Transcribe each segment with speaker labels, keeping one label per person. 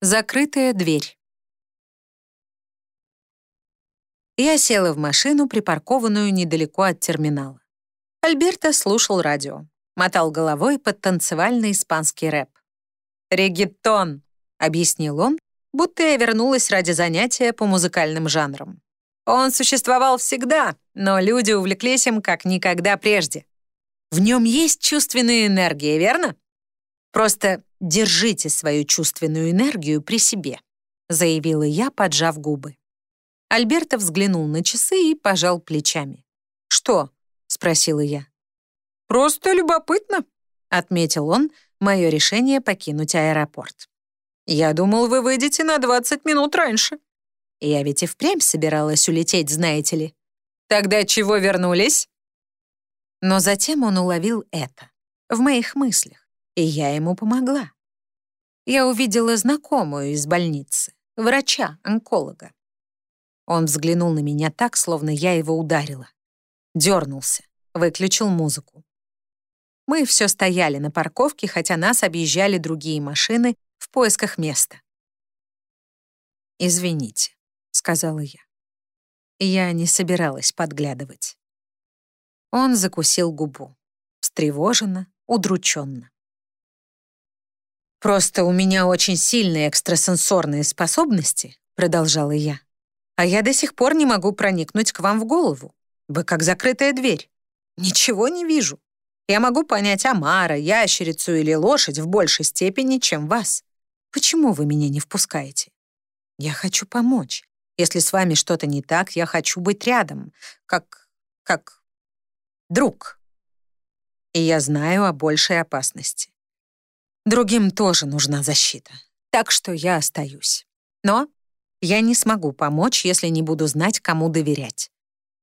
Speaker 1: Закрытая дверь. Я села в машину, припаркованную недалеко от терминала. Альберто слушал радио, мотал головой под танцевальный испанский рэп. «Регетон», — объяснил он, будто я вернулась ради занятия по музыкальным жанрам. Он существовал всегда, но люди увлеклись им как никогда прежде. В нем есть чувственная энергия, верно? Просто держите свою чувственную энергию при себе», заявила я, поджав губы. Альберто взглянул на часы и пожал плечами. «Что?» — спросила я. «Просто любопытно», — отметил он мое решение покинуть аэропорт. «Я думал, вы выйдете на 20 минут раньше». Я ведь и впрямь собиралась улететь, знаете ли. Тогда чего вернулись? Но затем он уловил это в моих мыслях и я ему помогла. Я увидела знакомую из больницы, врача-онколога. Он взглянул на меня так, словно я его ударила. Дернулся, выключил музыку. Мы все стояли на парковке, хотя нас объезжали другие машины в поисках места. «Извините», — сказала я. Я не собиралась подглядывать. Он закусил губу, встревоженно, удрученно. «Просто у меня очень сильные экстрасенсорные способности», продолжала я. «А я до сих пор не могу проникнуть к вам в голову. Вы как закрытая дверь. Ничего не вижу. Я могу понять Амара, ящерицу или лошадь в большей степени, чем вас. Почему вы меня не впускаете? Я хочу помочь. Если с вами что-то не так, я хочу быть рядом, как... как... друг. И я знаю о большей опасности. Другим тоже нужна защита. Так что я остаюсь. Но я не смогу помочь, если не буду знать, кому доверять.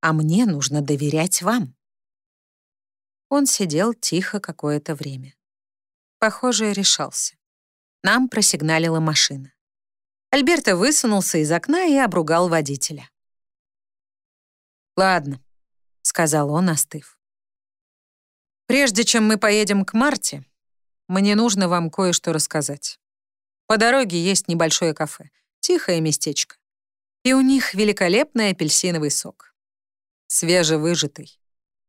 Speaker 1: А мне нужно доверять вам. Он сидел тихо какое-то время. Похоже, решался. Нам просигналила машина. Альберто высунулся из окна и обругал водителя. «Ладно», — сказал он, остыв. «Прежде чем мы поедем к Марте, мне нужно вам кое-что рассказать. По дороге есть небольшое кафе, тихое местечко. И у них великолепный апельсиновый сок. Свежевыжатый.